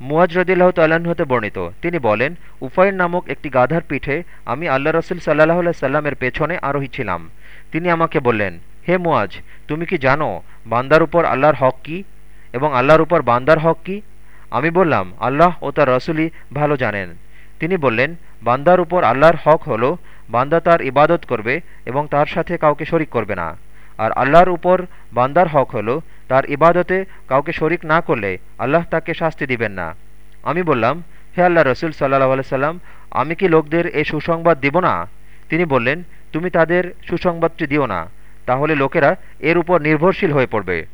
মুয়াজ রদিল্লাহ হতে বর্ণিত। তিনি বলেন উফাইর নামক একটি গাধার পিঠে আমি আল্লাহ রসুল সাল্লাহ সাল্লামের পেছনে আরোহী ছিলাম। তিনি আমাকে বললেন, হে মুয়াজ তুমি কি জানো বান্দার উপর আল্লাহর হক কী এবং আল্লাহর উপর বান্দার হক কী? আমি বললাম, আল্লাহ ও তার রসুলই ভালো জানেন। তিনি বললেন, বান্দার উপর আল্লাহর হক হল, বান্দা তার ইবাদত করবে এবং তার সাথে কাউকে শরিক করবে না। আর আল্লাহর উপর বান্দার হক হলো তার ইবাদতে কাউকে শরিক না করলে আল্লাহ তাকে শাস্তি দিবেন না। আমি বললাম, হে আল্লাহ রসুল সাল্লাহ সাল্লাম, আমি কি লোকদের এই সুসংবাদ দিব না? তিনি বললেন, তুমি তাদের সুসংবাদটি দিও না, তাহলে লোকেরা এর উপর নির্ভরশীল হয়ে পড়বে।